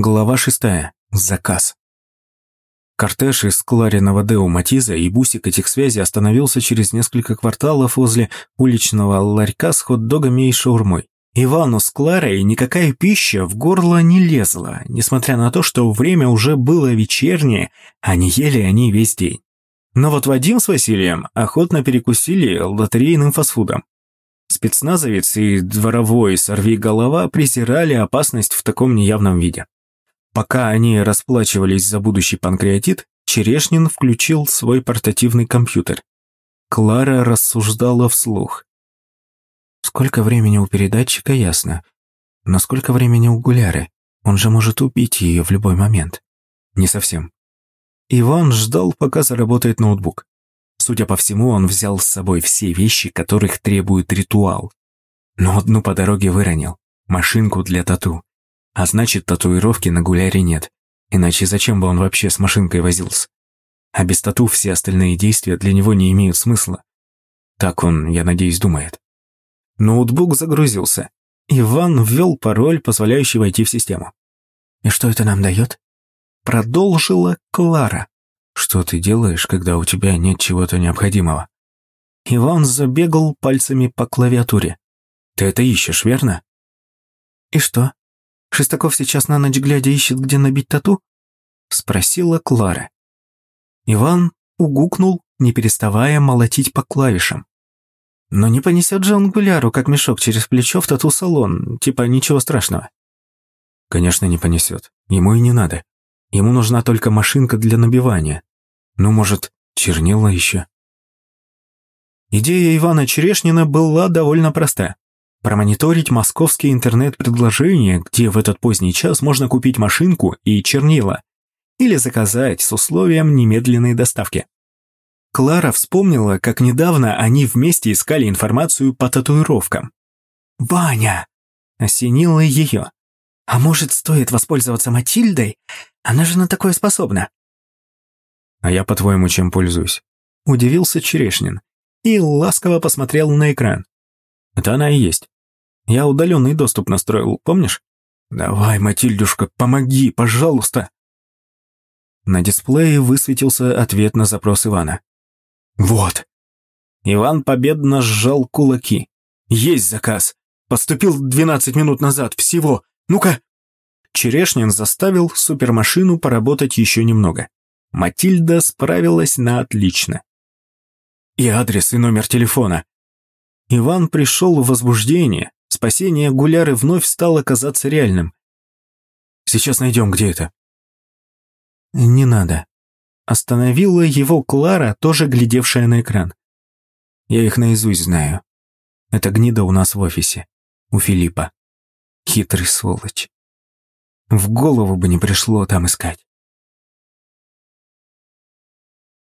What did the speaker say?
Глава шестая. Заказ. Кортеж из Клариного Деу Матиза и бусик этих связей остановился через несколько кварталов возле уличного ларька с хот-догами и шаурмой. Ивану с Кларой никакая пища в горло не лезла, несмотря на то, что время уже было вечернее, а не ели они весь день. Но вот Вадим с Василием охотно перекусили лотерейным фастфудом. Спецназовец и дворовой сорвиголова презирали опасность в таком неявном виде. Пока они расплачивались за будущий панкреатит, Черешнин включил свой портативный компьютер. Клара рассуждала вслух. Сколько времени у передатчика, ясно. Но сколько времени у Гуляры? Он же может убить ее в любой момент. Не совсем. Иван ждал, пока заработает ноутбук. Судя по всему, он взял с собой все вещи, которых требует ритуал. Но одну по дороге выронил. Машинку для тату. А значит, татуировки на гуляре нет. Иначе зачем бы он вообще с машинкой возился? А без тату все остальные действия для него не имеют смысла. Так он, я надеюсь, думает. Ноутбук загрузился. Иван ввел пароль, позволяющий войти в систему. «И что это нам дает?» Продолжила Клара. «Что ты делаешь, когда у тебя нет чего-то необходимого?» Иван забегал пальцами по клавиатуре. «Ты это ищешь, верно?» «И что?» Шестаков сейчас на ночь глядя ищет, где набить тату?» — спросила Клара. Иван угукнул, не переставая молотить по клавишам. Но не понесет же он гуляру, как мешок через плечо в тату-салон, типа ничего страшного. Конечно, не понесет. Ему и не надо. Ему нужна только машинка для набивания. Ну, может, чернила еще. Идея Ивана Черешнина была довольно проста промониторить московские интернет-предложения, где в этот поздний час можно купить машинку и чернила, или заказать с условием немедленной доставки. Клара вспомнила, как недавно они вместе искали информацию по татуировкам. «Ваня!» – осенила ее. «А может, стоит воспользоваться Матильдой? Она же на такое способна». «А я, по-твоему, чем пользуюсь?» – удивился Черешнин и ласково посмотрел на экран. Это она и есть. Я удаленный доступ настроил, помнишь? Давай, Матильдюшка, помоги, пожалуйста. На дисплее высветился ответ на запрос Ивана. Вот. Иван победно сжал кулаки. Есть заказ. Поступил 12 минут назад. Всего. Ну-ка. Черешнин заставил супермашину поработать еще немного. Матильда справилась на отлично. И адрес, и номер телефона. Иван пришел в возбуждение. Спасение Гуляры вновь стало казаться реальным. «Сейчас найдем, где это». «Не надо». Остановила его Клара, тоже глядевшая на экран. «Я их наизусть знаю. Это гнида у нас в офисе. У Филиппа. Хитрый сволочь. В голову бы не пришло там искать.